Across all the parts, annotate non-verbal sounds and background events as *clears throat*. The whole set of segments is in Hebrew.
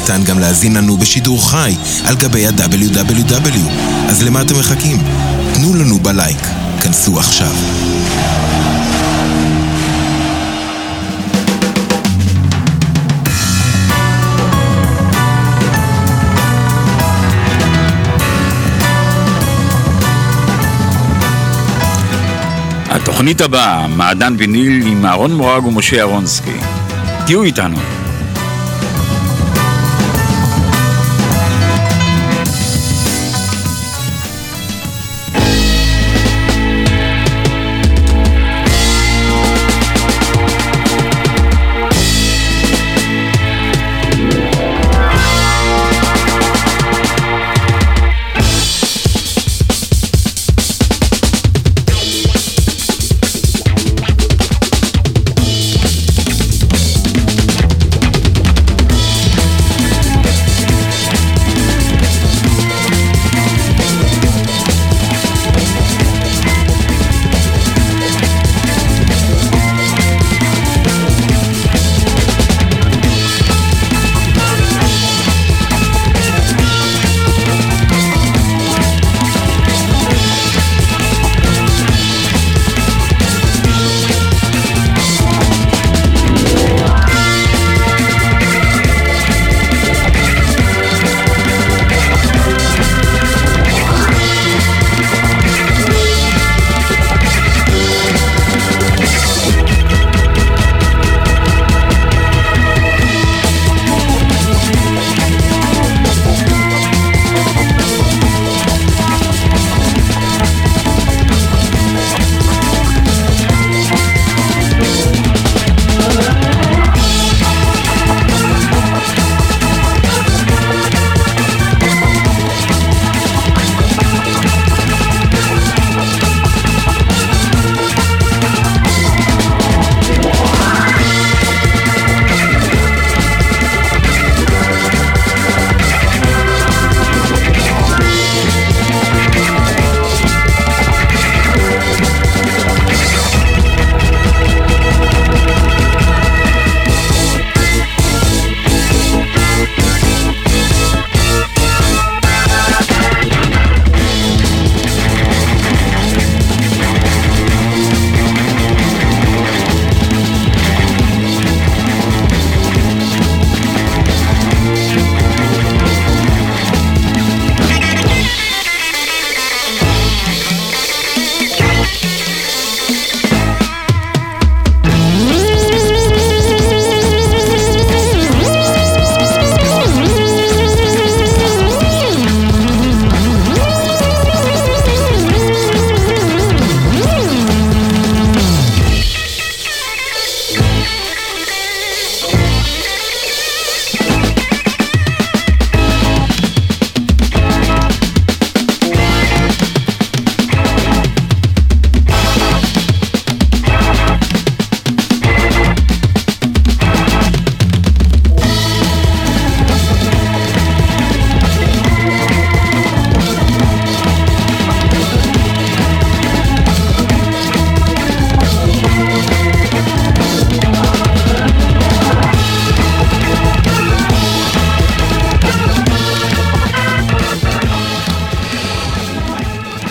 ניתן גם להזין לנו בשידור חי על גבי ה-WW. אז למה אתם מחכים? תנו לנו בלייק. כנסו עכשיו. התוכנית הבאה, מעדן ויניל עם אהרון מורג ומשה אהרונסקי. תהיו איתנו.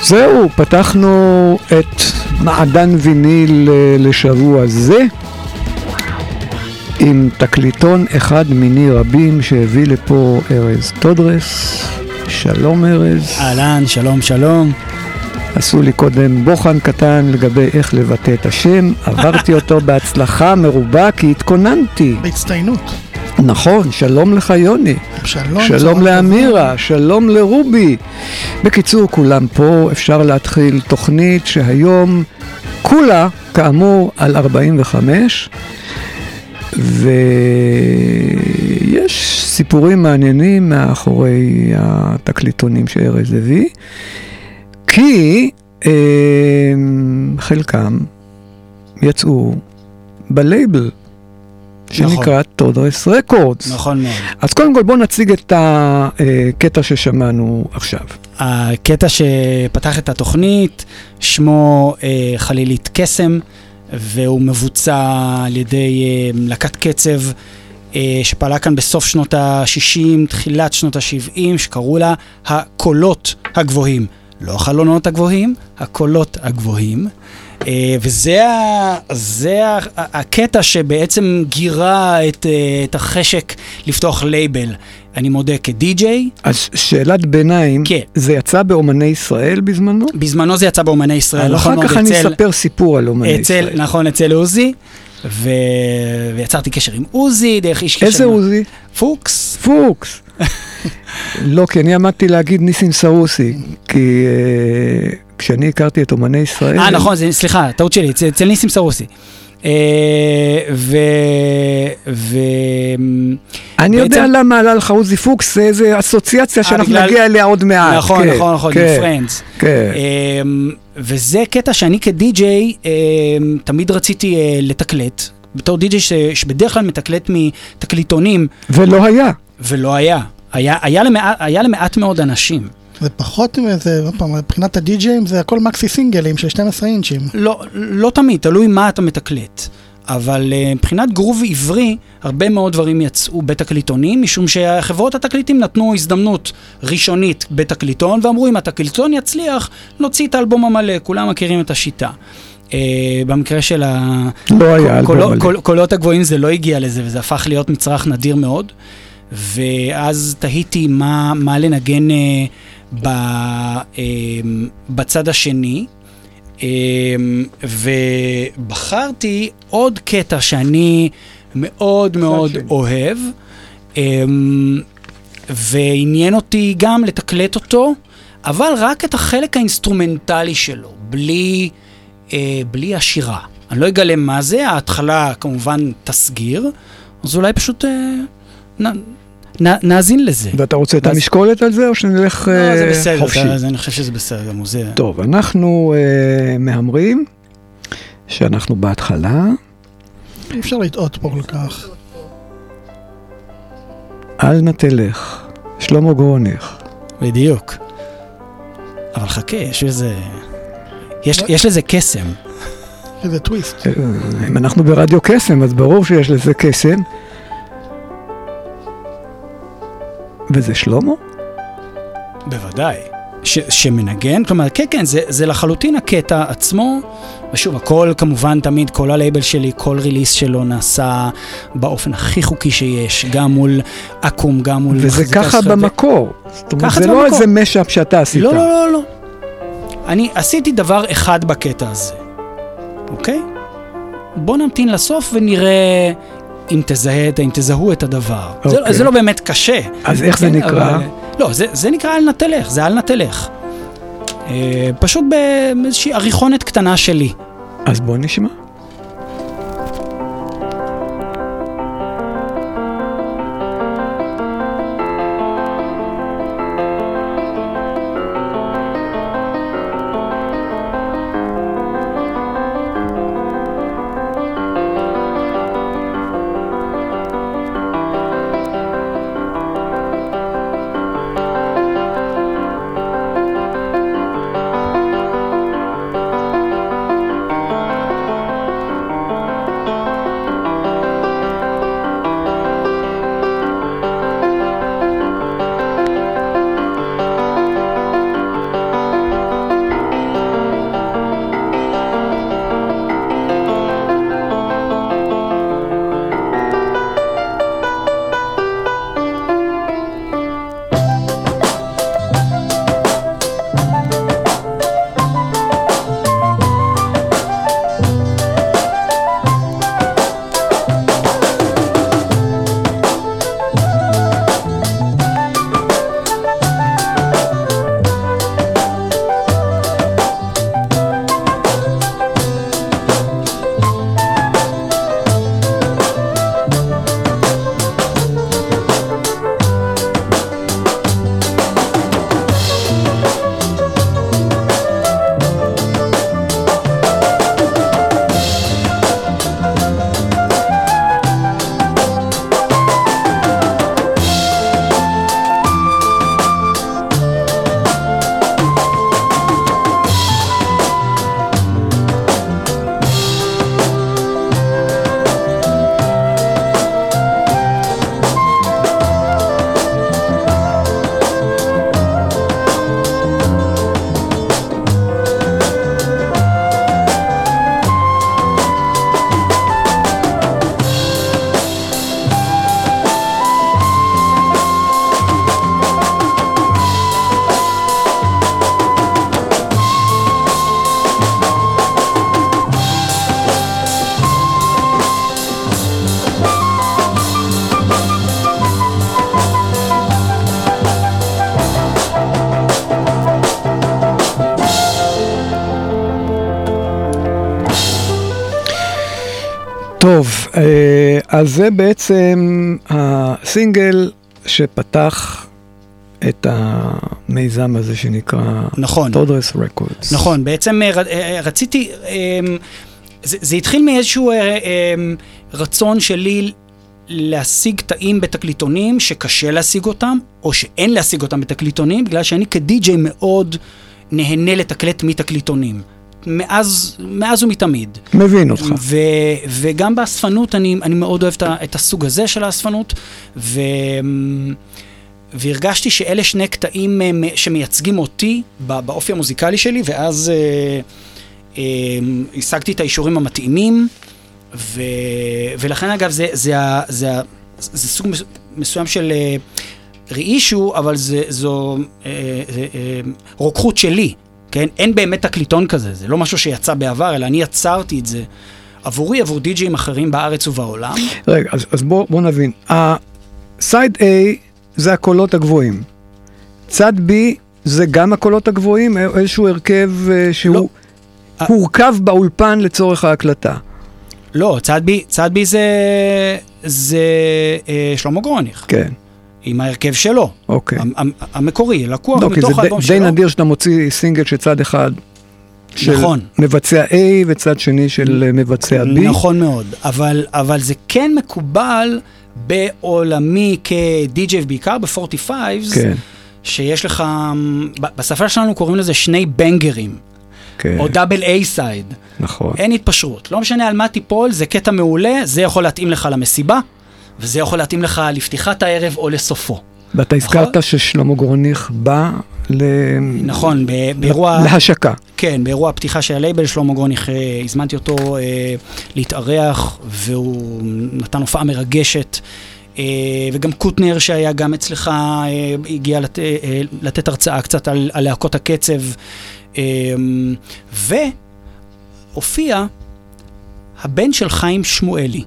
זהו, פתחנו את מעדן ויניל אה, לשבוע זה עם תקליטון אחד מיני רבים שהביא לפה ארז טודרס. שלום ארז. אהלן, שלום, שלום. עשו לי קודם בוחן קטן לגבי איך לבטא את השם, עברתי אותו *laughs* בהצלחה מרובה כי התכוננתי. בהצטיינות. נכון, שלום לך יוני. שלום. שלום לאמירה, שלום לרובי. בקיצור, כולם פה, אפשר להתחיל תוכנית שהיום כולה, כאמור, על 45, ויש סיפורים מעניינים מאחורי התקליטונים שארז הביא, כי חלקם יצאו בלייבל שנקרא טודרס רקורדס. נכון מאוד. אז קודם כל בואו נציג את הקטע ששמענו עכשיו. הקטע שפתח את התוכנית, שמו אה, חלילית קסם, והוא מבוצע על ידי אה, להקת קצב אה, שפעלה כאן בסוף שנות ה-60, תחילת שנות ה-70, שקראו לה הקולות הגבוהים. לא החלונות הגבוהים, הקולות הגבוהים. אה, וזה ה, זה ה, הקטע שבעצם גירה את, אה, את החשק לפתוח לייבל. אני מודה כדי-ג'יי. אז שאלת ביניים, כן. זה יצא באומני ישראל בזמנו? בזמנו זה יצא באומני ישראל, נכון מאוד. אחר כך אני אספר סיפור על אומני אצל, ישראל. נכון, אצל עוזי. ו... ויצרתי קשר עם עוזי, דרך איש קשר... איזה עוזי? פוקס. פוקס. *laughs* לא, כי אני עמדתי להגיד ניסים סרוסי, כי uh, כשאני הכרתי את אומני ישראל... אה, נכון, זה, סליחה, טעות שלי, אצל, אצל ניסים סרוסי. Uh, ו... ו... אני בעצם... יודע למה עלה לך עוזי פוקס, זה איזה אסוציאציה שאנחנו בגלל... נגיע אליה עוד מעט. נכון, כן, נכון, נכון, כן, פרנדס. כן. Um, וזה קטע שאני כדי-ג'יי um, תמיד רציתי uh, לתקלט. בתור די-ג'יי ש... שבדרך כלל מתקלט מתקליטונים. ולא היה. ולא היה. היה, היה, למעט, היה למעט מאוד אנשים. זה פחות עוד פעם, מבחינת הדי-ג'יים זה הכל מקסי סינגלים של 12 אינצ'ים. לא, לא תמיד, תלוי מה אתה מתקלט. אבל uh, מבחינת גרוב עברי, הרבה מאוד דברים יצאו בתקליטונים, משום שחברות התקליטים נתנו הזדמנות ראשונית בתקליטון, ואמרו אם התקליטון יצליח, נוציא את האלבום המלא, כולם מכירים את השיטה. Uh, במקרה של הקולות הגבוהים זה לא הגיע לזה, וזה הפך להיות מצרך נדיר מאוד. ואז תהיתי מה, מה לנגן אה, ב, אה, בצד השני, אה, ובחרתי עוד קטע שאני מאוד מאוד שני. אוהב, אמ, ועניין אותי גם לתקלט אותו, אבל רק את החלק האינסטרומנטלי שלו, בלי, uh, בלי השירה. אני לא אגלה מה זה, ההתחלה כמובן תסגיר, אז אולי פשוט... נ, נאזין לזה. ואתה רוצה את המשקולת על זה, או שנלך לא, זה בסדר, חופשי? לא, זה, אני חושב שזה בסדר גמור. זה... טוב, אנחנו uh, מהמרים שאנחנו בהתחלה. אי אפשר לטעות פה כל כך. אל נא תלך, שלמה גרונך. בדיוק. אבל חכה, יש איזה... יש, יש לזה קסם. איזה טוויסט. אם אנחנו ברדיו קסם, אז ברור שיש לזה קסם. וזה שלמה? בוודאי. ש, שמנגן, כלומר, כן, כן, זה, זה לחלוטין הקטע עצמו, ושוב, הכל כמובן תמיד, כל הלייבל שלי, כל ריליס שלו נעשה באופן הכי חוקי שיש, גם מול אקו"ם, גם מול... וזה ככה במקור. זאת אומרת, זה לא איזה משאפ שאתה עשית. לא, לא, לא, לא. אני עשיתי דבר אחד בקטע הזה, אוקיי? בוא נמתין לסוף ונראה אם תזהה, אם תזהו את הדבר. Okay. זה, אוקיי. זה לא באמת קשה. אז איך כן, זה נקרא? אבל, לא, זה, זה נקרא אל נא תלך, זה אל נא תלך. אה, פשוט באיזושהי עריכונת קטנה שלי. אז בוא נשמע. אז זה בעצם הסינגל שפתח את המיזם הזה שנקרא נכון. טודרס רקורדס. נכון, בעצם אה, אה, רציתי, אה, זה, זה התחיל מאיזשהו אה, אה, רצון שלי להשיג קטעים בתקליטונים שקשה להשיג אותם, או שאין להשיג אותם בתקליטונים, בגלל שאני כדי-ג'יי מאוד נהנה לתקלט מתקליטונים. מאז, מאז ומתמיד. מבין אותך. ו, וגם באספנות, אני, אני מאוד אוהב את את הסוג הזה של האספנות, ו, והרגשתי שאלה שני קטעים אה, שמייצגים אותי בא- באופי המוזיקלי שלי, ואז אה, אה, השגתי את האישורים המתאימים, ו, ולכן אגב, זה, זה, זה, ה- זה סוג מס- מסוים של אה, ראישו, אבל זה, זו אה, אה, אה, רוקחות שלי, כן? אין באמת תקליטון כזה, זה לא משהו שיצא בעבר, אלא אני יצרתי את זה עבורי, עבור די-ג'אים אחרים בארץ ובעולם. רגע, אז, אז בוא, בוא נבין. ה-side A זה הקולות הגבוהים. צד B זה גם הקולות הגבוהים, אה, איזשהו הרכב אה, שהוא לא. הורכב באולפן לצורך ההקלטה. לא, צד בי, צד בי זה, זה אה, שלמה גרוניך, כן, עם ההרכב שלו, אוקיי. המ- המ- המקורי, לקוח לא, זה מתוך די, האלבום די שלו. נדיר שאתה מוציא סינגל שצד אחד של נכון. מבצע A וצד שני של מבצע B. נכון מאוד, אבל, אבל זה כן מקובל בעולמי כדי-ג'יי, בעיקר ב-45's, כן, שיש לך, בשפה שלנו קוראים לזה שני בנגרים, כן, או דאבל איי סייד. נכון. אין התפשרות. לא משנה על מה תיפול, זה קטע מעולה, זה יכול להתאים לך למסיבה, וזה יכול להתאים לך לפתיחת הערב או לסופו. ואתה הזכרת ששלמה גרוניך בא ל... נכון, באירוע... להשקה. כן, באירוע הפתיחה של הלייבל, שלמה גרוניך, אה, הזמנתי אותו אה, להתארח, והוא נתן הופעה מרגשת. אה, וגם קוטנר, שהיה גם אצלך, אה, הגיע לת, אה, לתת הרצאה קצת על, על להקות הקצב. אה, והופיע הבן של חיים שמואלי,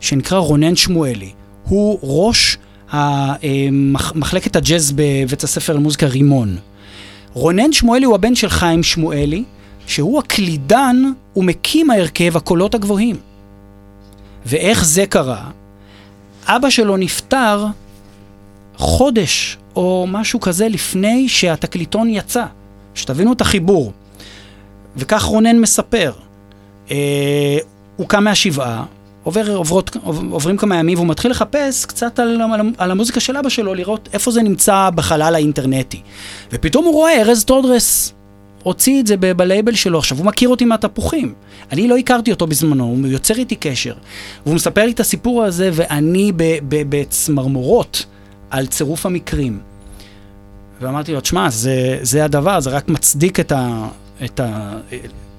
שנקרא רונן שמואלי. הוא ראש אה, מח- מחלקת הג'אז בבית הספר למוזיקה רימון. רונן שמואלי הוא הבן של חיים שמואלי, שהוא הקלידן ומקים ההרכב הקולות הגבוהים. ואיך זה קרה? אבא שלו נפטר חודש או משהו כזה לפני שהתקליטון יצא. שתבינו את החיבור. וכך רונן מספר. אה, הוא קם מהשבעה, עובר, עוברות, עוברים כמה ימים והוא מתחיל לחפש קצת על, על, על המוזיקה של אבא שלו, לראות איפה זה נמצא בחלל האינטרנטי. ופתאום הוא רואה ארז טודרס הוציא את זה בלייבל שלו, עכשיו הוא מכיר אותי מהתפוחים. אני לא הכרתי אותו בזמנו, הוא יוצר איתי קשר. והוא מספר לי את הסיפור הזה, ואני בצמרמורות על צירוף המקרים. ואמרתי לו, תשמע, זה, זה הדבר, זה רק מצדיק את, ה, את, ה,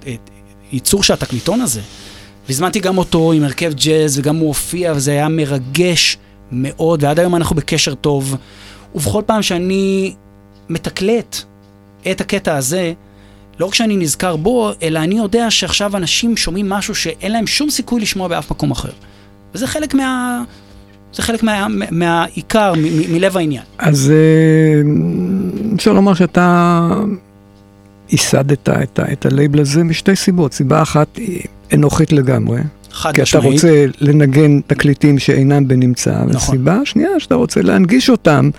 את ייצור של התקליטון הזה. והזמנתי גם אותו עם הרכב ג'אז, וגם הוא הופיע, וזה היה מרגש מאוד, ועד היום אנחנו בקשר טוב. ובכל פעם שאני מתקלט את הקטע הזה, לא רק שאני נזכר בו, אלא אני יודע שעכשיו אנשים שומעים משהו שאין להם שום סיכוי לשמוע באף מקום אחר. וזה חלק מה... זה חלק מה, מה, מהעיקר, מ, מ, מלב העניין. אז אה, אפשר לומר שאתה ייסדת את, את הלייבל הזה משתי סיבות. סיבה אחת היא אנוכית לגמרי, חד כי אתה משמעית. רוצה לנגן תקליטים שאינם בנמצא, נכון. והסיבה השנייה שאתה רוצה להנגיש אותם,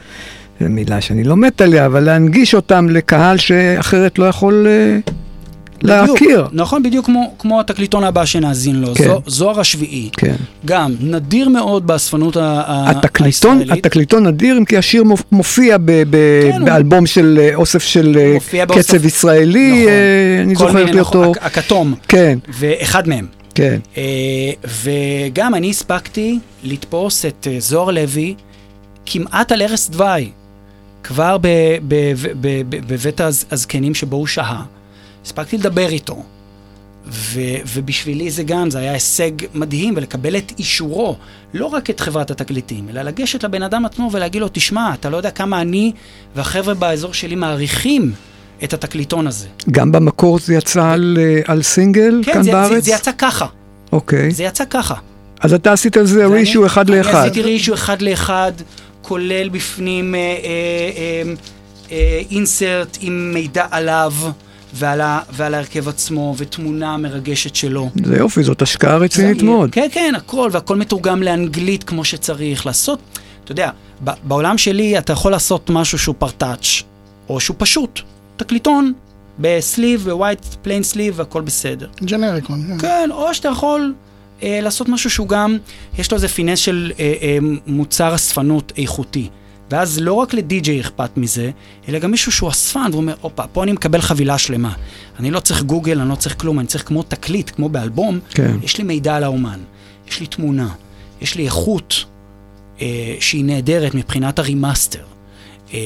זו מילה שאני לא מת עליה, אבל להנגיש אותם לקהל שאחרת לא יכול אה, להכיר. נכון, בדיוק כמו, כמו התקליטון הבא שנאזין לו, כן. זו, זוהר השביעי. כן. גם, נדיר מאוד באספנות התקליטון, הישראלית. התקליטון נדיר, אם כי השיר מופ- מופיע ב, ב, כן, הוא- באלבום של אה, אוסף של אה, מופיע באוסף- קצב ישראלי, נכון. אה, אני זוכר לי נכון, אותו. הכ- הכתום, כן, ואחד מהם. כן. אה, וגם אני הספקתי לתפוס את זוהר לוי כמעט על ערש דווי, כבר בבית הז- הזקנים שבו הוא שהה. הספקתי לדבר איתו. ו- ובשבילי זה גם, זה היה הישג מדהים, ולקבל את אישורו, לא רק את חברת התקליטים, אלא לגשת לבן אדם עצמו ולהגיד לו, תשמע, אתה לא יודע כמה אני והחבר'ה באזור שלי מעריכים את התקליטון הזה. גם במקור זה יצא על, אה, על סינגל כן, כאן זה, זה, בארץ? זה יצא ככה, אוקיי. זה יצא ככה. אז אתה עשית על זה רישו אחד אני לאחד. עשיתי רישו אחד לאחד, כולל בפנים אה, אה, אה, אה, אינסרט עם מידע עליו, ועל, ה, ועל ההרכב עצמו, ותמונה מרגשת שלו. זה יופי, זאת השקעה רצינית מאוד. כן, כן, הכל, והכל מתורגם לאנגלית כמו שצריך. לעשות, אתה יודע, בעולם שלי אתה יכול לעשות משהו שהוא פרטאץ', או שהוא פשוט, תקליטון, ב sleeve, ב white plain sleeve, והכל בסדר. ג'נריקון. כן. כן, או שאתה יכול אה, לעשות משהו שהוא גם, יש לו איזה finesse של אה, אה, מוצר אספנות איכותי. ואז לא רק לדי-ג'יי אכפת מזה, אלא גם מישהו שהוא אספן, והוא אומר, הופה, פה אני מקבל חבילה שלמה. אני לא צריך גוגל, אני לא צריך כלום, אני צריך כמו תקליט, כמו באלבום, כן. יש לי מידע על האומן, יש לי תמונה, יש לי איכות אה, שהיא נהדרת מבחינת ה remaster. אה,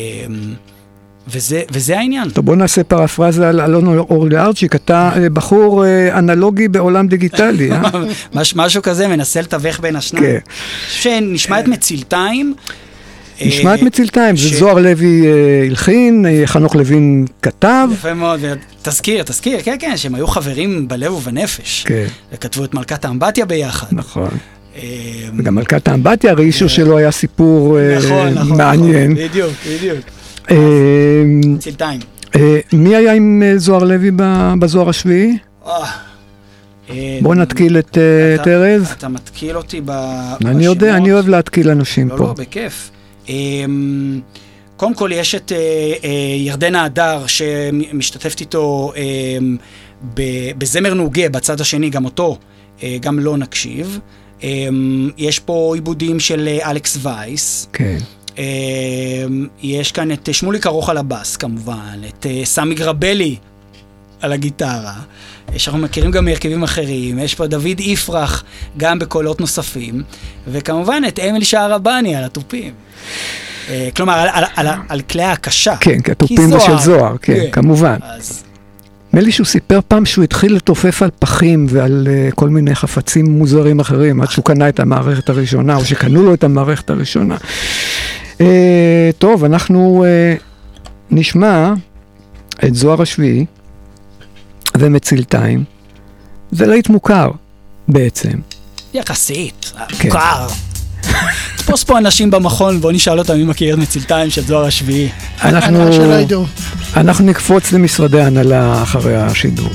וזה, וזה העניין. טוב, בוא נעשה פרפרזה על אלון אולארצ'יק, אתה אה, בחור אה, אנלוגי בעולם דיגיטלי, אה? *laughs* מש, משהו כזה, מנסה לתווך בין השניים. כן. שנשמע את מצילתיים. נשמע את אה, מצילתיים, זה ש- זוהר לוי אה, הלחין, אה, חנוך לוין כתב. יפה מאוד, תזכיר, תזכיר, כן, כן, שהם היו חברים בלב ובנפש. כן, וכתבו את מלכת האמבטיה ביחד. נכון. וגם מלכת האמבטיה, הרישו שלו היה סיפור אה, נכון, נכון. מעניין. נכון, בדיוק, בדיוק. מצילתיים. אה, מי היה עם זוהר לוי בזוהר השביעי? בוא נתקיל את ארז. אתה מתקיל אותי ב... אני יודע, בשמות. אני אוהב להתקיל אנשים לא, פה. לא, בכיף. אמ, קודם כל יש את אה, אה, ירדנה הדר שמשתתפת איתו אמ, בזמר נוגה בצד השני, גם אותו, אה, גם לא נקשיב. אמ, יש פה עיבודים של אלכס וייס. כן. יש כאן את שמוליק ארוך על הבאס כמובן, את סמי גרבלי על הגיטרה. יש, אנחנו מכירים גם מהרכבים אחרים, יש פה דוד יפרח גם בקולות נוספים, וכמובן את אמיל שערבני על התופים. אה, כלומר, על, על, על, על כלי ההקשה. כן, כי התופים זה של זוהר, כן, כמובן. אז נדמה לי שהוא סיפר פעם שהוא התחיל לתופף על פחים ועל uh, כל מיני חפצים מוזרים אחרים, עד שהוא קנה את המערכת הראשונה, או שקנו לו את המערכת הראשונה. Uh, טוב, אנחנו uh, נשמע את זוהר השביעי ומצילתיים. זה להיט מוכר בעצם. יחסית, כן. מוכר. תפוס פה אנשים במכון, בוא נשאל אותם אם מכיר את מצילתיים של זוהר השביעי. אנחנו. אנחנו נקפוץ למשרדי ההנהלה אחרי השידור.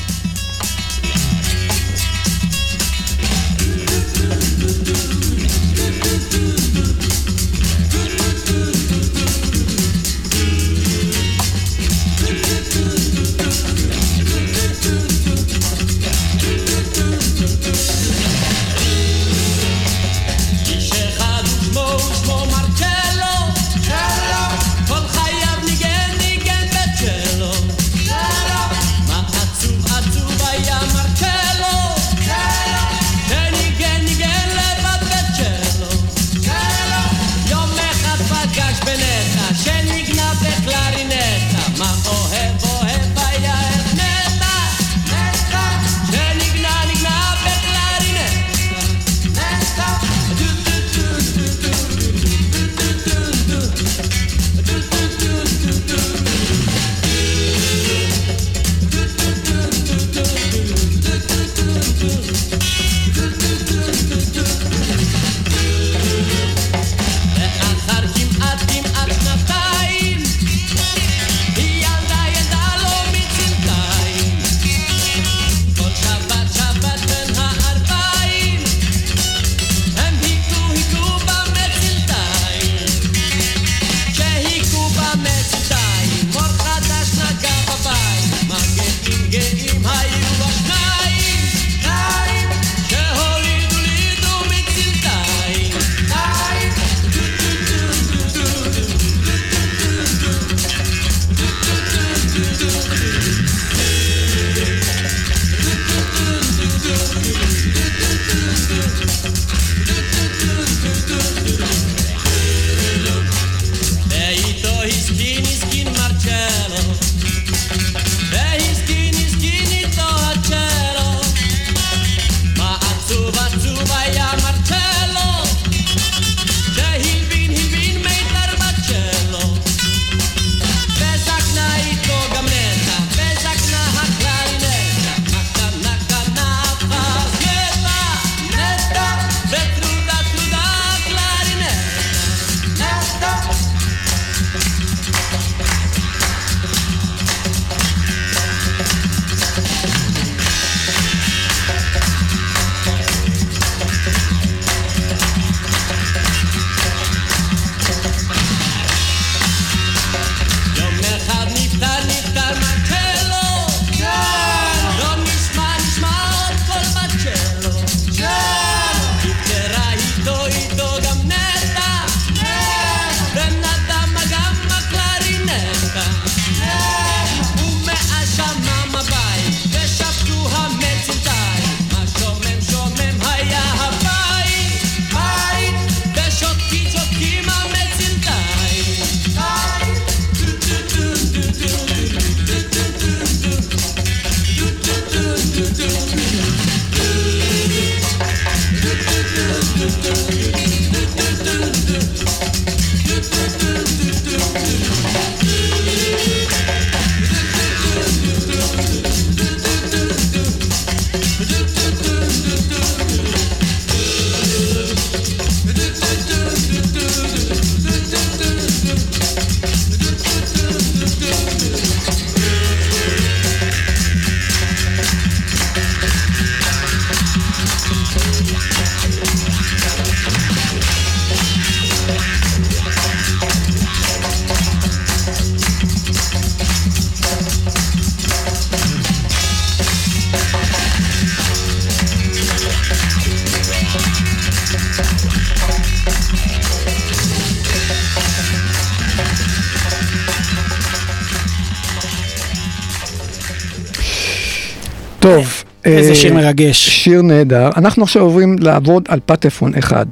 טוב. איזה אה, שיר מרגש. שיר נהדר. אנחנו עכשיו עוברים לעבוד על פטפון אחד.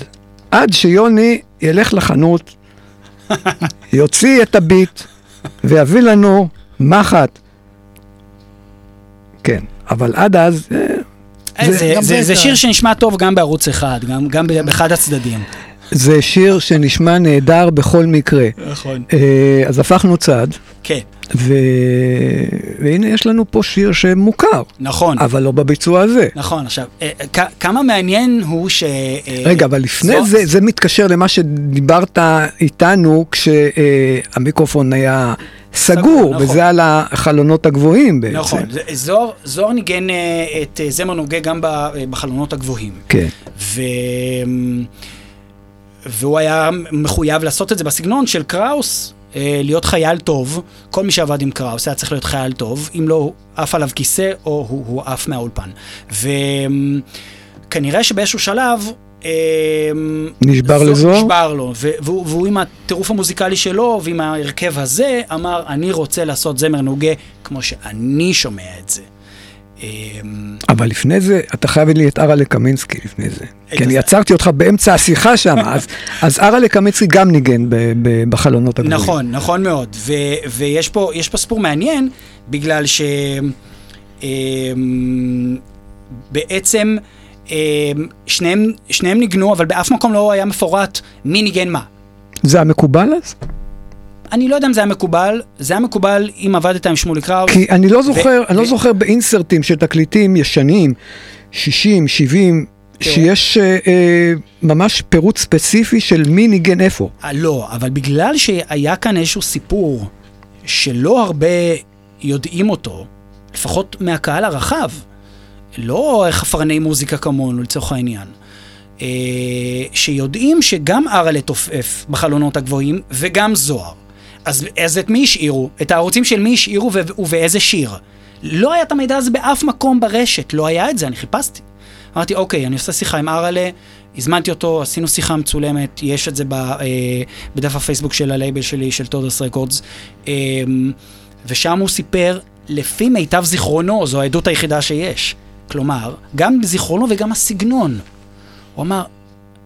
עד שיוני ילך לחנות, *laughs* יוציא את הביט ויביא לנו מחט. כן, אבל עד אז, אה, אה, זה- זה זה זה. שיר שנשמע טוב גם בערוץ אחד, גם- גם באחד הצדדים. זה שיר שנשמע נהדר בכל מקרה. נכון. אה, אז הפכנו צד, כן, ו... והנה יש לנו פה שיר שמוכר, נכון. אבל לא בביצוע הזה. נכון, עכשיו, אה, כ- כמה מעניין הוא ש... אה, רגע, אבל לפני זו- זה, זה מתקשר למה שדיברת איתנו כשהמיקרופון היה סגור, סגור, נכון. וזה על החלונות הגבוהים בעצם. נכון, זוהר, זוהר ניגן אה, את אה, זמר נוגה גם אה, בחלונות הגבוהים. כן. ו... והוא היה מחויב לעשות את זה בסגנון של קראוס, אה, להיות חייל טוב. כל מי שעבד עם קראוס היה צריך להיות חייל טוב, אם לא, הוא עף עליו כיסא או הוא, הוא עף מהאולפן. וכנראה שבאיזשהו שלב... אה, נשבר זו- לזוהר? נשבר לו, ו- והוא, והוא עם הטירוף המוזיקלי שלו ועם ההרכב הזה אמר, אני רוצה לעשות זמר נוגה כמו שאני שומע את זה. אבל לפני זה, אתה חייב לי את אראלה קמינסקי לפני זה. כי אני עצרתי אותך באמצע השיחה שם, אז, אז אראלה קמינסקי גם ניגן בחלונות הגבוהים. נכון, נכון מאוד. ו, ויש פה, יש פה סיפור מעניין, בגלל ש... אמ, אמ, שניהם, שניהם ניגנו, אבל באף מקום לא היה מפורט מי ניגן מה. זה המקובל אז? אני לא יודע אם זה היה מקובל, זה היה מקובל אם עבדת עם שמולי קראוס. כי אני לא זוכר, אני לא זוכר באינסרטים של תקליטים ישנים, 60, 70, כן. שיש אה, אה, ממש פירוט ספציפי של מי ניגן איפה. אה, לא, אבל בגלל שהיה כאן איזשהו סיפור שלא הרבה יודעים אותו, לפחות מהקהל הרחב, לא חפרני מוזיקה כמונו לצורך העניין, אה, שיודעים שגם אראלה תופף בחלונות הגבוהים וגם זוהר. אז, אז את מי השאירו? את הערוצים של מי השאירו ו- ובאיזה שיר? לא היה את המידע הזה באף מקום ברשת, לא היה את זה, אני חיפשתי. אמרתי, אוקיי, אני עושה שיחה עם אראלה, הזמנתי אותו, עשינו שיחה מצולמת, יש את זה ב, אה, בדף הפייסבוק של הלייבל שלי, של טודוס רקורדס, אה, ושם הוא סיפר, לפי מיטב זיכרונו, זו העדות היחידה שיש. כלומר, גם זיכרונו וגם הסגנון. הוא אמר,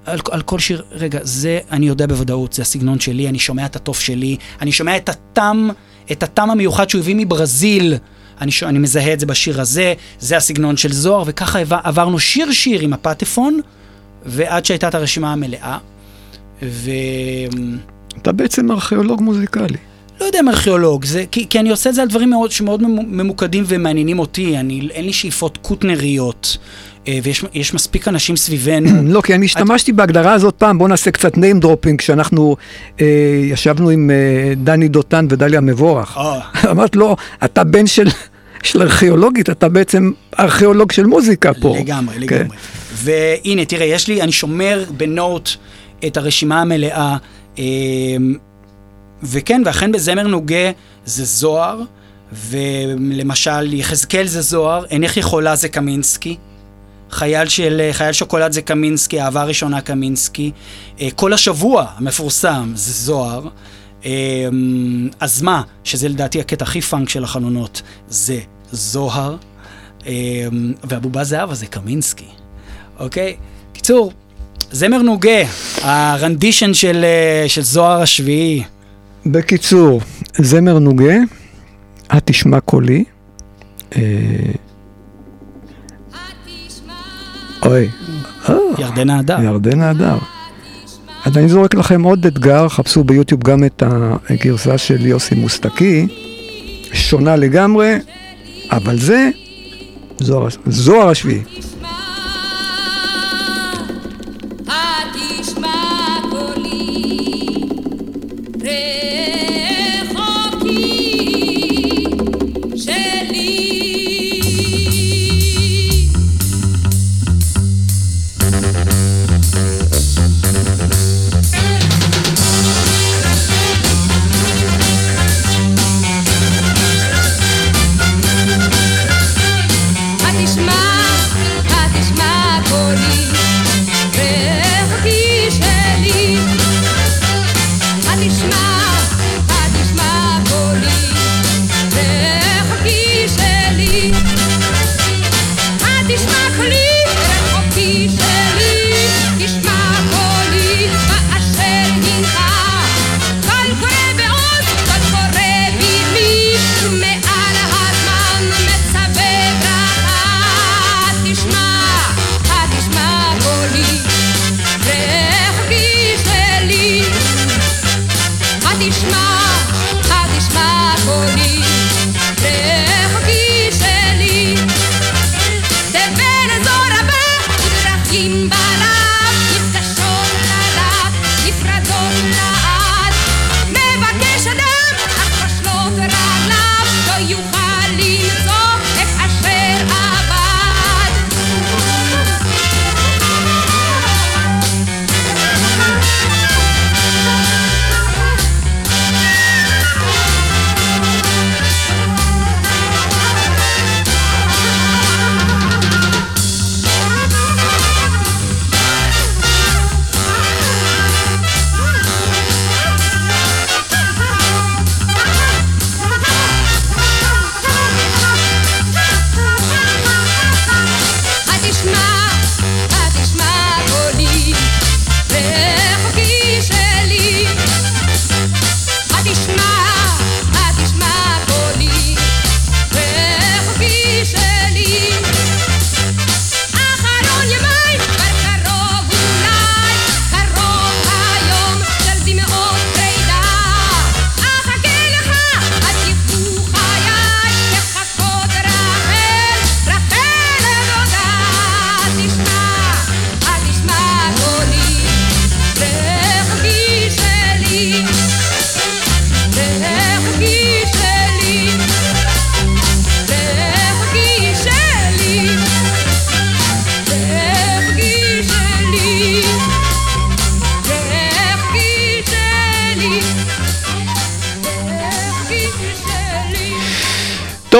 על, על כל שיר, רגע, זה אני יודע בוודאות, זה הסגנון שלי, אני שומע את התוף שלי, אני שומע את הטעם, את הטעם המיוחד שהוא הביא מברזיל, אני, ש... אני מזהה את זה בשיר הזה, זה הסגנון של זוהר, וככה עבר, עברנו שיר-שיר עם הפטפון, ועד שהייתה את הרשימה המלאה. ו... אתה בעצם ארכיאולוג מוזיקלי. לא יודע אם ארכיאולוג, זה, כי, כי אני עושה את זה על דברים מאוד, שמאוד ממו- ממוקדים ומעניינים אותי, אני, אין לי שאיפות קוטנריות, ויש יש מספיק אנשים סביבנו. *clears throat* לא, כי אני השתמשתי בהגדרה הזאת פעם, בוא נעשה קצת name dropping, כשאנחנו אה, ישבנו עם אה, דני דותן ודליה מבורך. אה, *laughs* אמרת לו, אתה בן של, של ארכיאולוגית, אתה בעצם ארכיאולוג של מוזיקה פה. לגמרי, כן. לגמרי. והנה, תראה, יש לי, אני שומר בנוט את הרשימה המלאה, אה, וכן, ואכן בזמר נוגה זה זוהר, ולמשל יחזקאל זה זוהר, אינך יכולה זה קמינסקי. חייל של, חייל שוקולד זה קמינסקי, אהבה ראשונה קמינסקי. אה, כל השבוע המפורסם זה זוהר. אה, אז מה, שזה לדעתי הקטע הכי פאנק של החלונות, זה זוהר. אה, והבובה זהבה זה קמינסקי, אוקיי? קיצור, זמר נוגה, הרנדישן של, אה, של זוהר השביעי. בקיצור, זמר נוגה, התשמע קולי. אוי, אה, ירדנה הדר. ירדנה הדר. אז אני זורק לכם עוד אתגר, חפשו ביוטיוב גם את הגרסה של יוסי מוסטקי, שונה לגמרי, אבל זה זוהר, זוהר השביעי.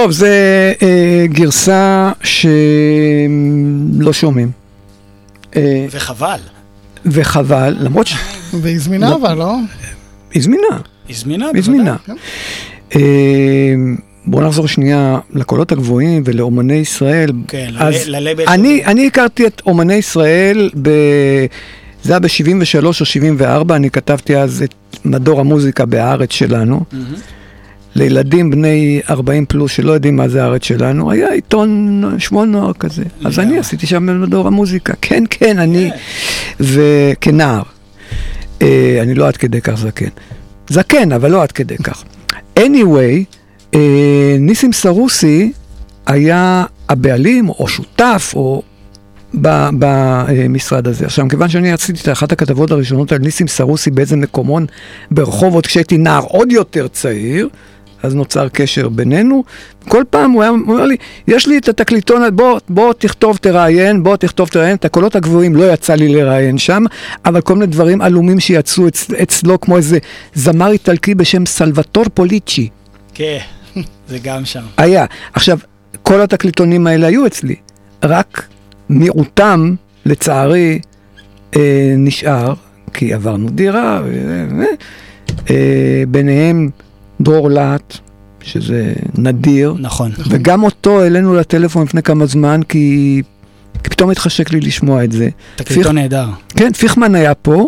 טוב, זה אה, גרסה שלא שומעים. אה, וחבל. וחבל, למרות שהיא והיא זמינה אבל, לא? זמינה, היא זמינה, היא זמינה. כן. אה, בואו נחזור שנייה לקולות הגבוהים ולאומני ישראל. כן, אז ל- ללייבל אני. אני הכרתי את אומני ישראל, ב... זה היה ב-73 או 74, אני כתבתי אז את מדור המוזיקה בהארץ שלנו. לילדים בני 40 פלוס שלא יודעים מה זה הארץ שלנו, היה עיתון נוער כזה. אז אני עשיתי שם מדור המוזיקה. כן, כן, אני, וכנער. אה, אני לא עד כדי כך זקן. זקן, אבל לא עד כדי כך. anyway, אה, ניסים סרוסי היה הבעלים או שותף או במשרד הזה. עכשיו, מכיוון שאני עשיתי את אחת הכתבות הראשונות על ניסים סרוסי באיזה מקומון ברחובות כשהייתי נער עוד יותר צעיר, אז נוצר קשר בינינו. כל פעם הוא היה אומר לי, יש לי את התקליטון, בוא, בוא תכתוב, תראיין, בוא תכתוב, תראיין. את הקולות הגבוהים לא יצא לי לראיין שם, אבל כל מיני דברים עלומים שיצאו אצ, אצלו, כמו איזה זמר איטלקי בשם סלווטור פוליצ'י. כן, *laughs* זה גם שם. היה. עכשיו, כל התקליטונים האלה היו אצלי, רק מיעוטם, לצערי, אה, נשאר, כי עברנו דירה, ו- אה, ביניהם דרור להט, שזה נדיר, נכון. וגם אותו העלינו לטלפון לפני כמה זמן, כי, כי פתאום התחשק לי לשמוע את זה. תקליטון נהדר. כן, פיכמן היה פה,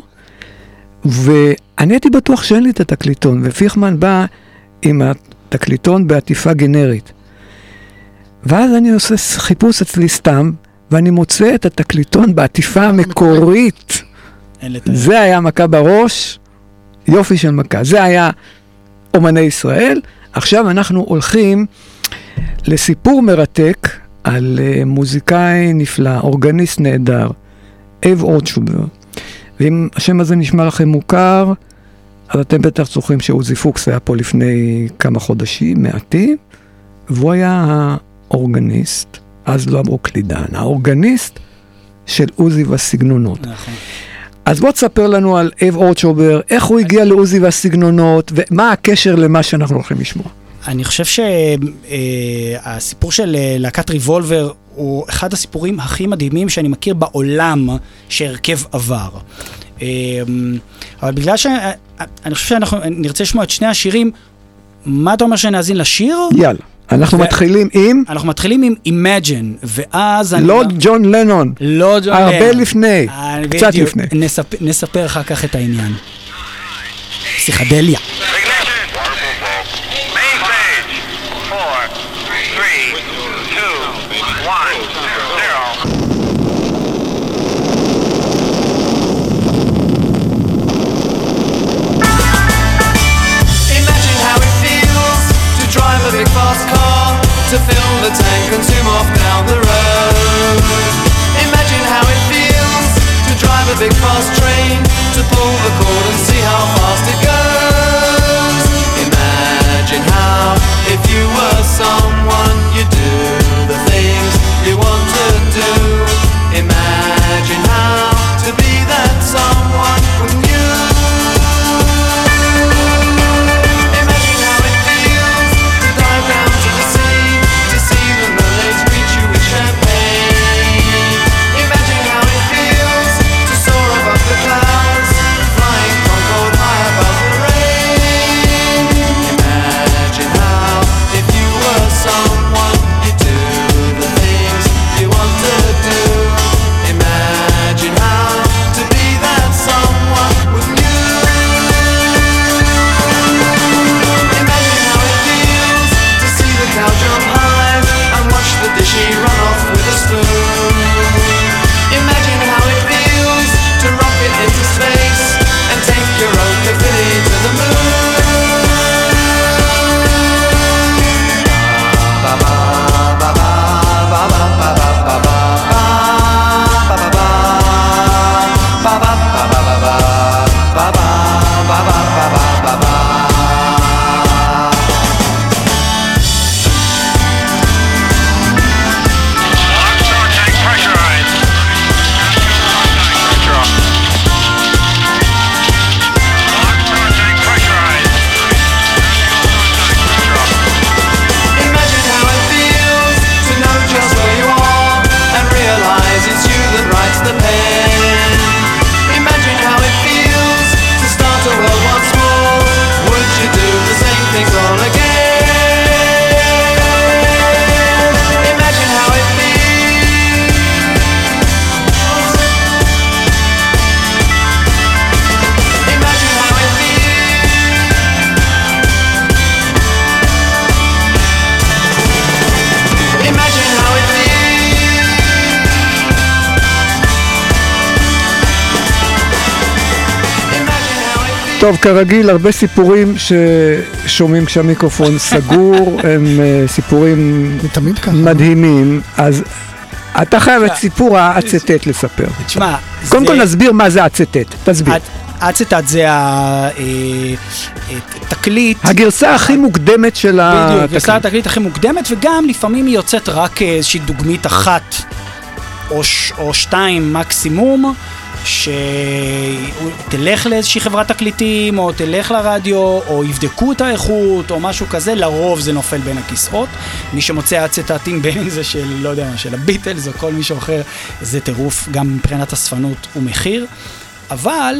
ואני הייתי בטוח שאין לי את התקליטון, ופיכמן בא עם התקליטון בעטיפה גנרית. ואז אני עושה חיפוש אצלי סתם, ואני מוצא את התקליטון בעטיפה המקורית. זה היה מכה בראש, יופי של מכה. זה היה אומני ישראל. עכשיו אנחנו הולכים לסיפור מרתק על uh, מוזיקאי נפלא, אורגניסט נהדר, אב אורצ'ובר. ואם השם הזה נשמע לכם מוכר, אז אתם בטח זוכרים שעוזי פוקס היה פה לפני כמה חודשים, מעטים, והוא היה האורגניסט, אז לא אמרו קלידן, האורגניסט של עוזי והסגנונות. נכון. אז בוא תספר לנו על אב אורצ'ובר, איך הוא הגיע לעוזי והסגנונות, ומה הקשר למה שאנחנו הולכים לשמוע. אני חושב שהסיפור של אה, להקת ריבולבר הוא אחד הסיפורים הכי מדהימים שאני מכיר בעולם שהרכב עבר. אה, אבל בגלל שאני חושב שאנחנו נרצה לשמוע את שני השירים, מה אתה אומר שנאזין לשיר? יאללה, אנחנו ו- מתחילים עם אנחנו מתחילים עם Imagine, ואז אני... לא ג'ון לנון, לא ג'ון הרבה לנון. לפני, אה, קצת. לפני. נספ- נספר אחר כך את העניין. פסיכדליה. Off down the road. Imagine how it feels to drive a big fast train, to pull the cord and see how fast it goes. Imagine how, if you were someone, you'd do the things you want to do. Imagine how טוב, כרגיל, הרבה סיפורים ששומעים כשהמיקרופון *laughs* סגור, הם אה, סיפורים ככה. מדהימים, אז אתה חייב את סיפור האצטט לספר. תשמע, קודם כל נסביר מה זה אצטט, תסביר. אצטט זה התקליט. הגרסה הכי מוקדמת של בדיוק, גרסת התקליט. התקליט הכי מוקדמת, וגם לפעמים היא יוצאת רק איזושהי דוגמית אחת או, ש, או שתיים מקסימום, שתלך לאיזושהי חברת תקליטים, או תלך לרדיו, או יבדקו את האיכות, או משהו כזה, לרוב זה נופל בין הכיסאות. מי שמוצא אצטטים, בין אם זה של, לא יודע של הביטלס, או כל מישהו אחר, זה טירוף, גם מבחינת אספנות ומחיר. אבל...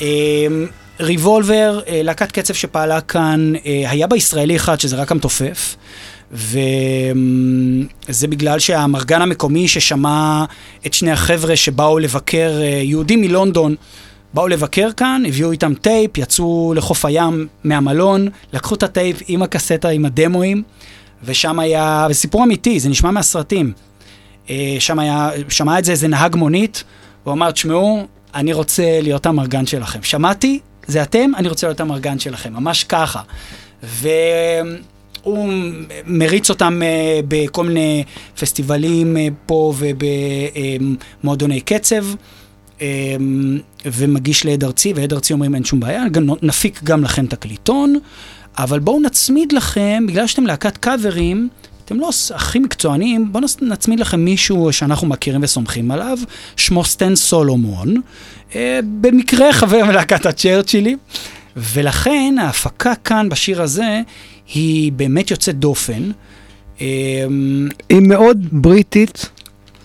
אמ, ריבולבר, אה, להקת קצב שפעלה כאן, אה, היה בה ישראלי אחד שזה רק המתופף, וזה בגלל שהמרגן המקומי ששמע את שני החבר'ה שבאו לבקר, אה, יהודים מלונדון, באו לבקר כאן, הביאו איתם טייפ, יצאו לחוף הים מהמלון, לקחו את הטייפ עם הקסטה, עם הדמואים, ושם היה, זה סיפור אמיתי, זה נשמע מהסרטים. אה, שם היה, שמע את זה איזה נהג מונית, הוא אמר, תשמעו, אני רוצה להיות האמרגן שלכם. שמעתי, זה אתם, אני רוצה להיות האמרגן שלכם, ממש ככה. והוא מריץ אותם אה, בכל מיני פסטיבלים אה, פה ובמועדוני קצב. אה, ומגיש לעד ארצי, ועד ארצי אומרים אין שום בעיה, נפיק גם לכם תקליטון, אבל בואו נצמיד לכם, בגלל שאתם להקת קאברים, אתם לא הכי מקצוענים, בואו נצמיד לכם מישהו שאנחנו מכירים וסומכים עליו, שמו סטן סולומון, במקרה חבר מלהקת הצ'רצ'ילים, ולכן ההפקה כאן בשיר הזה היא באמת יוצאת דופן. אה, היא מאוד בריטית.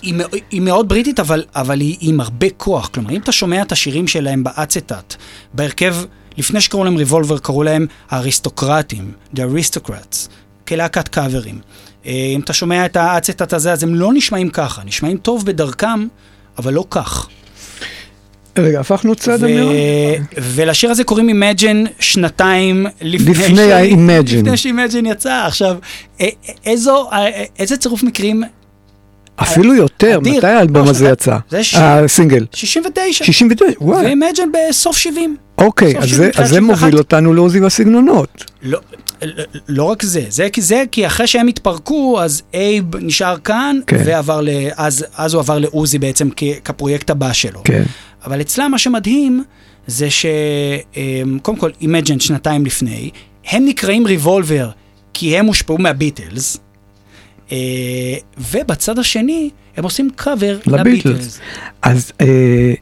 היא, היא מאוד בריטית, אבל, אבל היא עם הרבה כוח. כלומר, אם אתה שומע את השירים שלהם באצטט, בהרכב, לפני שקראו להם ריבולבר, קראו להם האריסטוקרטים, The Aristocrats, כלהקת קאברים. אה, אם אתה שומע את האצטט הזה, אז הם לא נשמעים ככה, נשמעים טוב בדרכם, אבל לא כך. רגע, הפכנו צד אמירה? ולשיר הזה קוראים Imagine שנתיים לפני, לפני ה-Imagine. לפני ש-Imagine יצא. עכשיו, איזו, איזה צירוף מקרים אפילו יותר, אדיר. מתי האלבום לא, הזה שנתיים. יצא? זה ש- הסינגל. 69. 69, וואי. ו-Imagine בסוף 70. אוקיי, אז שבעים, זה- תחילת אז זה 71. מוביל אותנו לעוזי והסגנונות. לא, לא- לא רק זה, זה כי זה כי אחרי שהם התפרקו, אז אייב נשאר כאן, כן. ועבר ל... אז, אז הוא עבר לעוזי בעצם כ, כפרויקט הבא שלו. כן. אבל אצלם מה שמדהים, זה שקודם כל, Imagine שנתיים לפני, הם נקראים ריבולבר, כי הם הושפעו מהביטלס, אה, ובצד השני, הם עושים קאבר לביטלס. לביטלס. אז אה,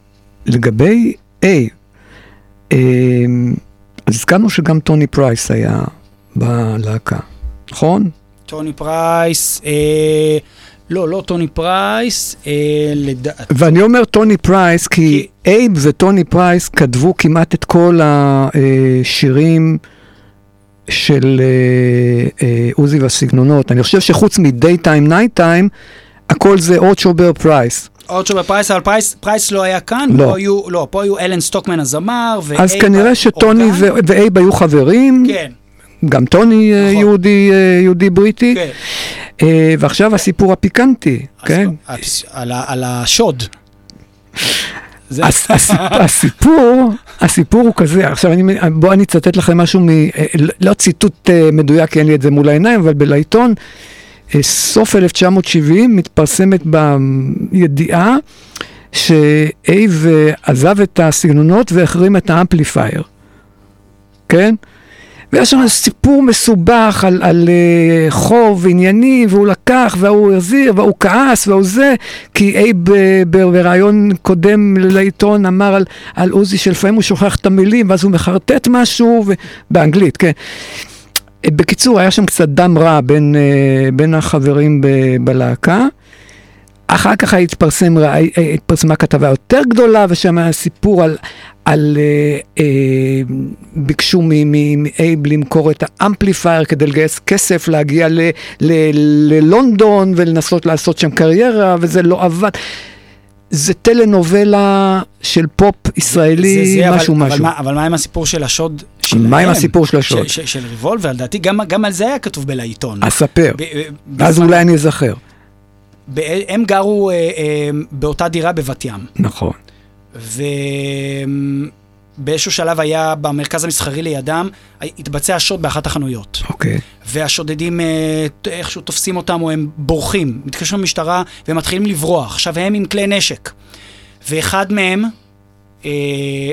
לגבי A, אה, אז הזכרנו שגם טוני פרייס היה בלהקה, נכון? טוני פרייס, אה, לא, לא טוני פרייס, אה, לדעת... ואני אומר טוני פרייס כי אייב וטוני פרייס כתבו כמעט את כל השירים של אה, אה, עוזי והסגנונות. אני חושב שחוץ מ-Daytime, Nighttime, הכל זה אוצ'ובר פרייס. עוד שוב בפרייס, אבל פרייס, פרייס לא היה כאן, לא. פה היו, לא, פה היו אלן סטוקמן הזמר, ואייב אז כנראה שטוני ואייב היו חברים, כן, גם טוני אה, נכון. יהודי, אה, יהודי בריטי, כן. אה, ועכשיו הסיפור הפיקנטי, כן? על, על השוד. הסיפור, הסיפור הוא כזה, עכשיו אני, בואו אני אצטט לכם משהו מ... אה, לא ציטוט מדויק, כי אין לי את זה מול העיניים, אבל בלעיתון, סוף 1970 מתפרסמת בידיעה שאייב עזב את הסגנונות והחרים את האמפליפייר, כן? ויש שם סיפור מסובך על, על uh, חוב ענייני, והוא לקח, והוא החזיר, והוא כעס, והוא זה, כי אייב אה, בריאיון קודם לעיתון אמר על, על עוזי שלפעמים הוא שוכח את המילים, ואז הוא מחרטט משהו, ו... באנגלית, כן. אה, בקיצור, היה שם קצת דם רע בין, בין החברים בלהקה. אחר כך התפרסם, ראי- אה, התפרסמה כתבה יותר גדולה, ושם היה סיפור על, על אה, אה, ביקשו מאייב למכור את ה-amplifier כדי לגייס כסף, להגיע ל, ל, ללונדון ולנסות לעשות שם קריירה, וזה לא עבד. זה טלנובלה של פופ ישראלי, זה- זה, אבל- משהו אבל משהו. מה- אבל מה עם הסיפור של השוד שלהם? מה עם הסיפור של השוד? של, של ריבולבר, לדעתי גם, גם על זה היה כתוב בעיתון. אספר, ב- ב- אז בזמן- אולי אני אזכר. הם גרו אה, אה, באותה דירה בבת ים. נכון. ובאיזשהו שלב היה במרכז המסחרי לידם, התבצע שוד באחת החנויות. אוקיי. והשודדים אה, איכשהו תופסים אותם או הם בורחים, מתקשרים למשטרה והם מתחילים לברוח. עכשיו הם עם כלי נשק. ואחד מהם,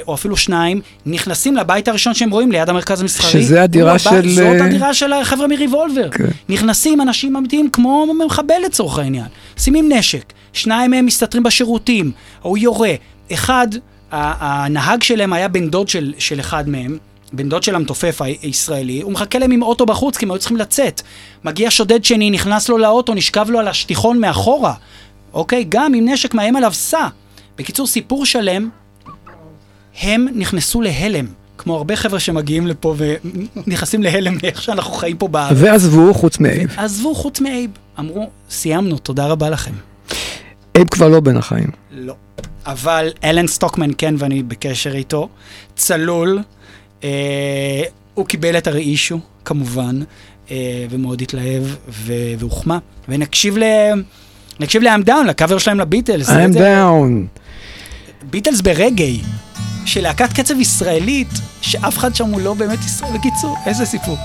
או אפילו שניים, נכנסים לבית הראשון שהם רואים ליד המרכז המסחרי. שזה הדירה של, זאת אה, הדירה של החבר'ה מריבולבר. כן. נכנסים אנשים אמיתיים כמו מחבל לצורך העניין. שימים נשק, שניים מהם מסתתרים בשירותים, הוא יורה. אחד, הנהג שלהם היה בן דוד של, של אחד מהם, בן דוד של המתופף הישראלי, הוא מחכה להם עם אוטו בחוץ כי הם היו צריכים לצאת. מגיע שודד שני, נכנס לו לאוטו, נשכב לו על השטיחון מאחורה. אוקיי? גם עם נשק מאיים עליו סע. בקיצור, סיפור שלם, הם נכנסו להלם. כמו הרבה חבר'ה שמגיעים לפה ונכנסים להלם מאיך שאנחנו חיים פה בארץ. ועזבו חוץ מאייב. עזבו חוץ מאייב. אמרו, סיימנו, תודה רבה לכם. אייב כבר לא בין החיים. לא. אבל אלן סטוקמן כן, ואני בקשר איתו. צלול. אה, הוא קיבל את הראישו, כמובן, אה, ומאוד התלהב והוחמא. ונקשיב ל... נקשיב ל-I'm Down, לקאבר שלהם לביטלס. I'm down. ביטלס ברגעי, של להקת קצב ישראלית, שאף אחד שם הוא לא באמת ישראל. בקיצור, איזה סיפור.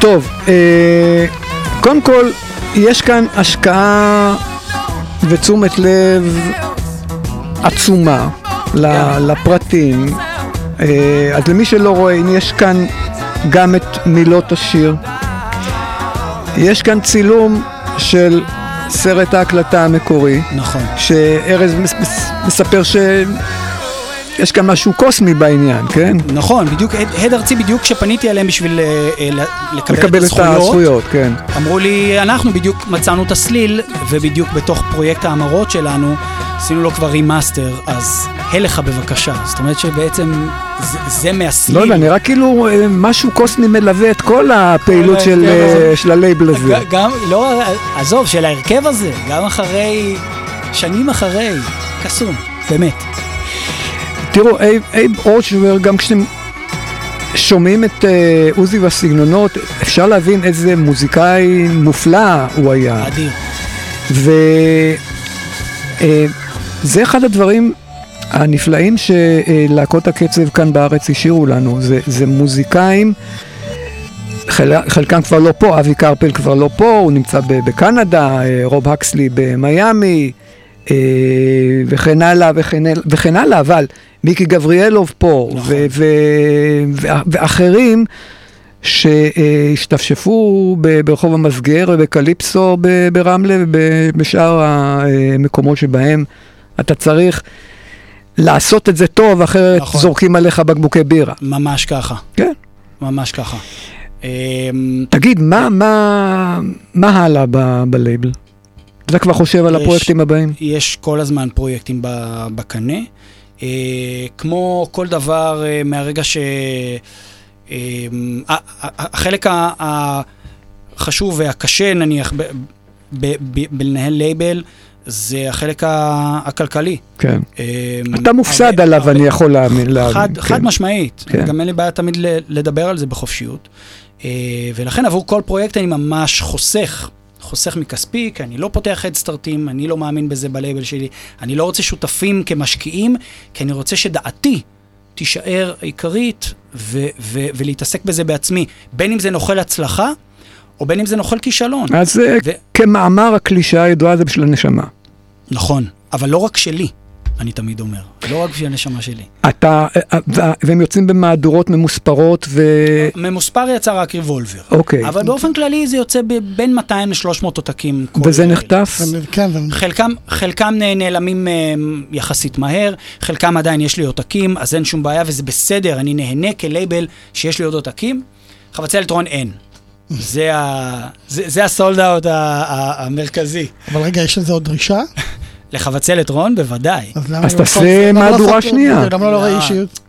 טוב, אה, קודם כל, יש כאן השקעה ותשומת לב עצומה לפרטים. אה, אז למי שלא רואה, הנה יש כאן גם את מילות השיר. יש כאן צילום של סרט ההקלטה המקורי. נכון. שארז מס- מס- שיש כאן משהו קוסמי בעניין, כן? נכון, בדיוק, הד ארצי, בדיוק כשפניתי אליהם בשביל אה, אה, לקבל, לקבל את את הזכויות, הזכויות, כן. אמרו לי, אנחנו בדיוק מצאנו את הסליל, ובדיוק בתוך פרויקט ההמרות שלנו, עשינו לו כבר remaster, אז הא לך בבקשה. זאת אומרת שבעצם זה, זה מהסליל. לא יודע, נראה כאילו אה, משהו קוסמי מלווה את כל הפעילות של, הזה- של הלייבל הזה. גם, לא, עזוב, של ההרכב הזה, גם אחרי, שנים אחרי, קסום, באמת. תראו, אייב, אייב אורצ'וור, גם כשאתם שומעים את אה, עוזי והסגנונות, אפשר להבין איזה מוזיקאי מופלא הוא היה. אדיר. וזה אחד הדברים הנפלאים שלהקות הקצב כאן בארץ השאירו לנו. זה, זה מוזיקאים, חל, חלקם כבר לא פה, אבי קרפל כבר לא פה, הוא נמצא בקנדה, אה, רוב הקסלי במיאמי, אה, וכן הלאה וכן, וכן הלאה, אבל מיקי גבריאלוב פה, נכון. ו- ו- ו- ואחרים. שהשתפשפו ברחוב המסגר ובקליפסו ברמלה ובשאר המקומות שבהם אתה צריך לעשות את זה טוב, אחרת נכון. זורקים עליך בקבוקי בירה. ממש ככה. כן. ממש ככה. אמ, תגיד, מה, מה, מה הלאה ב- בלייבל? אתה כבר חושב על יש- הפרויקטים הבאים? יש כל הזמן פרויקטים בקנה. אה, כמו כל דבר אה, מהרגע ש... אה, החלק החשוב והקשה נניח בלנהל לייבל זה החלק הכלכלי. כן. אתה מופסד עליו, אני יכול להאמין. חד, כן. חד משמעית, כן. גם אין לי בעיה תמיד לדבר על זה בחופשיות. ולכן עבור כל פרויקט אני ממש חוסך, חוסך מכספי, כי אני לא פותח הדסטארטים, אני לא מאמין בזה בלייבל שלי, אני לא רוצה שותפים כמשקיעים, כי אני רוצה שדעתי תישאר עיקרית ו- ו- ולהתעסק בזה בעצמי, בין אם זה נוכל הצלחה, או בין אם זה נוכל כישלון. אז ו- כמאמר הקלישאה הידועה זה בשביל הנשמה. נכון, אבל לא רק שלי, אני תמיד אומר, לא רק בשביל הנשמה שלי. אתה, אה, אה, וה- והם יוצאים במהדורות ממוספרות ו... ממוספר יצא רק ריבולבר. אוקיי. אבל באופן כללי זה יוצא בין 200 ל-300 עותקים. וזה. נחטף? כן. חלקם, נעלמים אה, יחסית מהר, חלקם עדיין יש לי עותקים, אז אין שום בעיה וזה בסדר, אני נהנה כלייבל שיש לי עוד עותקים. חבצי אלקטרון אין. *laughs* זה, הסולד אאוט המרכזי. אבל רגע, יש לזה עוד דרישה? *laughs* לחבצי אלקטרון בוודאי. אז לא תעשה לא מהדורה שנייה. למה לא לא. ראי אישיות?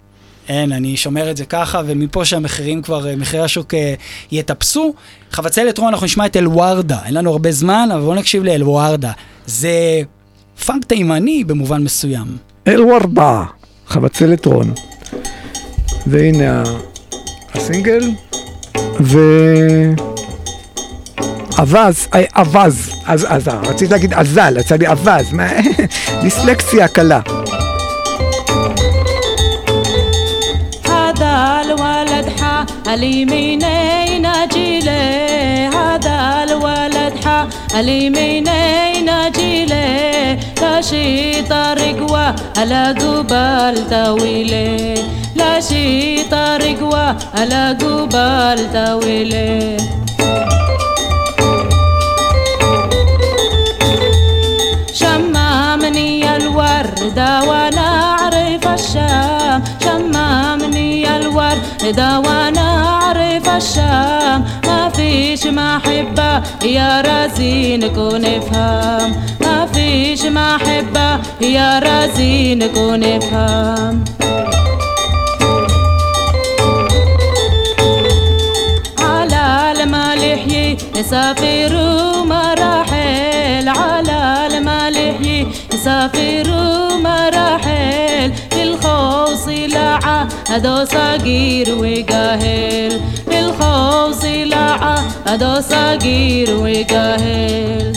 אין, אני שומר את זה ככה, ומפה שהמחירים כבר, אה, מחירי השוק אה, יטפסו. חבצי אלקטרון, אנחנו נשמע את אל-וורדה. אין לנו הרבה זמן, אבל בואו נקשיב לאל-וורדה. זה פאנק תימני במובן מסוים. אל-ורדה, חבצי אלקטרון. והנה ה- הסינגל, ו... אווז, אה, אווז, אז, אז, אה, רציתי להגיד אזל, יצא לי אווז, מה- *laughs* דיסלקציה קלה. هذا الولد حالي منين اجيله هذا الولد حالي منين اجيله لا شي طريق ولا قبال طويله لا شي طريق ولا قبال طويله الوردة وأنا أعرف الشام شمامني الوردة وأنا أعرف الشام ما فيش محبة يا رزين كون افهم ما فيش محبة يا رزين كون افهم على الملح يسافروا مراحل. على الملح يسافروا رحيل بالخوص لعا هدو صغير وجاهل. بالخوص لعا هدو صغير وجاهل.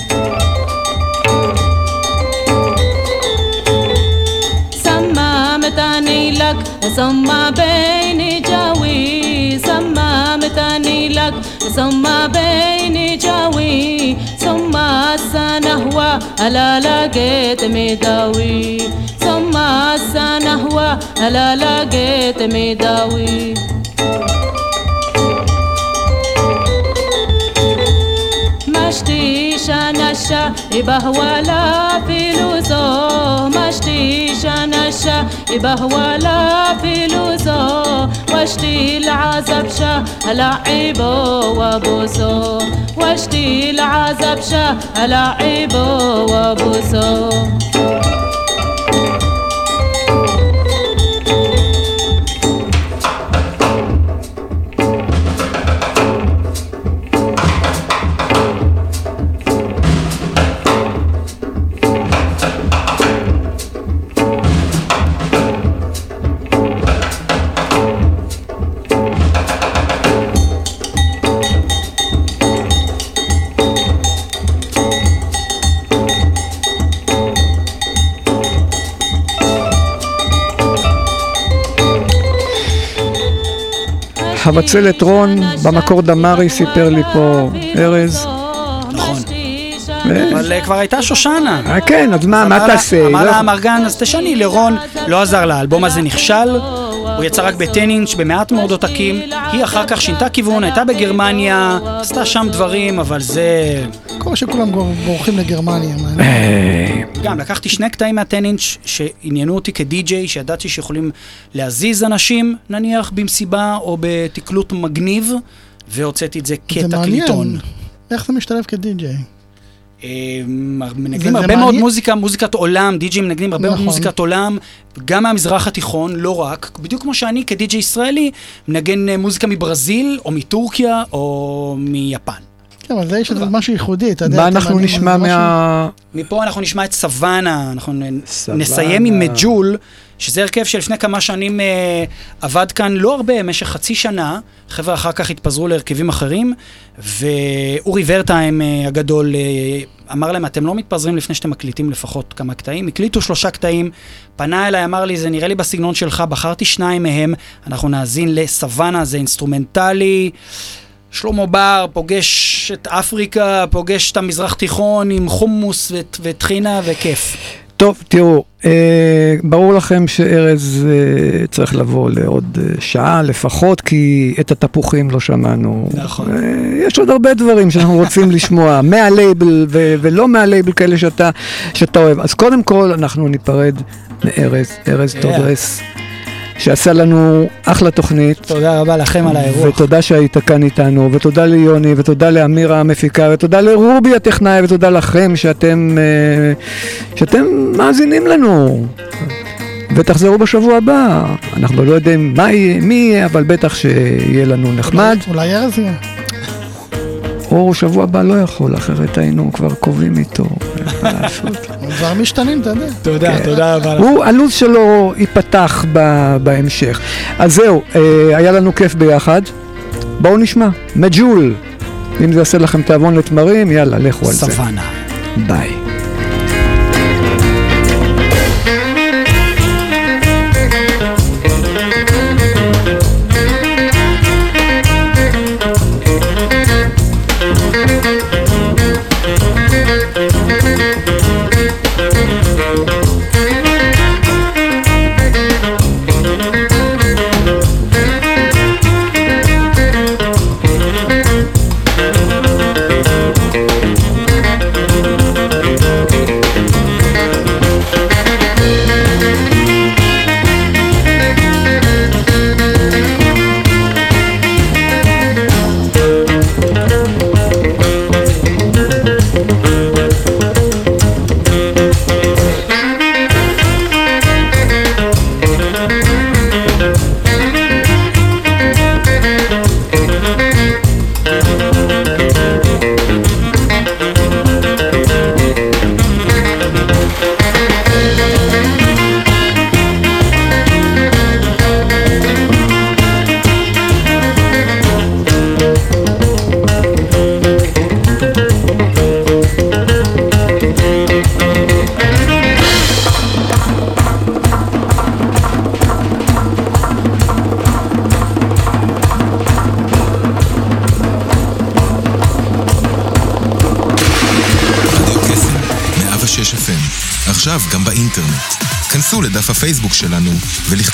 سما متاني لك سما بيني جاوي. سما متاني لك سما بيني جاوي. سما هو ألا لقيت مداوي ما نهوى هلا لقيت مداوي مشتيش أنا الشاربه ولا فلوسه مشتيش أنا الشاربه ولا فلوسه واشتي العذاب شا لعبه وبوسه واشتي العذب شا لعبه وبوسه חבצלת רון, במקור דמארי סיפר לי פה ארז. נכון. ו- אבל אה, כבר הייתה שושנה. אה, כן, אז מה, מה תעשה? אמר לא- לה אמרגן, אז תשני לרון, לא עזר לה, האלבום הזה נכשל, הוא יצא רק ב-10 אינץ' במעט מאוד עותקים, היא אחר כך שינתה כיוון, הייתה בגרמניה, עשתה שם דברים, אבל זה... קורה שכולם בורחים לגרמניה. אה, גם, לקחתי שני קטעים מה-10 אינץ' שעניינו אותי כדי-ג'יי, שידעתי שיכולים להזיז אנשים, נניח, במסיבה או בתקלוט מגניב, והוצאתי את זה זה מעניין. כתקליטון. איך זה משתלב כדי-ג'יי? אה, מנגנים הרבה מאוד. מוזיקה, מוזיקת עולם, די.ג'ים מנגנים הרבה מאוד. מוזיקת עולם, גם מהמזרח התיכון, לא רק, בדיוק כמו שאני כדי.ג'יי ישראלי, מנגן אה, מוזיקה מברזיל, או מטורקיה, או מיפן. כן, אבל זה יש איזה משהו ייחודי, אתה יודע. מה אנחנו נשמע מה... מפה אנחנו נשמע את סוואנה, אנחנו. נסיים עם מג'ול, שזה הרכב שלפני כמה שנים אה, עבד כאן לא הרבה, במשך חצי שנה, חבר'ה אחר כך התפזרו להרכבים אחרים, ואורי ורטהיים אה, הגדול אה, אמר להם, אתם לא מתפזרים לפני שאתם מקליטים לפחות כמה קטעים, הקליטו שלושה קטעים, פנה אליי, אמר לי, זה נראה לי בסגנון שלך, בחרתי שניים מהם, אנחנו נאזין לסוואנה, זה אינסטרומנטלי. שלמה בר פוגש את אפריקה, פוגש את המזרח תיכון עם חומוס וט- וטחינה וכיף. טוב, תראו, אה, ברור לכם שארז אה, צריך לבוא לעוד אה, שעה לפחות, כי את התפוחים לא שמענו. נכון. אה, יש עוד הרבה דברים שאנחנו רוצים *laughs* לשמוע, מהלייבל ו- ולא מהלייבל כאלה שאתה, שאתה אוהב. אז קודם כל, אנחנו ניפרד מארז, ארז Yeah. טוברס, שעשה לנו אחלה תוכנית. תודה רבה לכם על האירוח. ותודה שהיית כאן איתנו, ותודה ליוני, ותודה לאמירה המפיקה, ותודה לרובי הטכנאי, ותודה לכם שאתם, אה, שאתם מאזינים לנו. ותחזרו בשבוע הבא, אנחנו לא יודעים מה יהיה, מי יהיה, אבל בטח שיהיה לנו נחמד. אולי ארז יהיה. אור שבוע הבא לא יכול, אחרת היינו כבר קובעים איתו. מה לעשות? דברים משתנים, אתה יודע. תודה, תודה רבה. הוא, הלו"ז שלו ייפתח ב, בהמשך. אז זהו, אה, היה לנו כיף ביחד. בואו נשמע, מג'ול. אם זה יעשה לכם תיאבון לתמרים, יאללה, לכו על זה. סוואנה. ביי.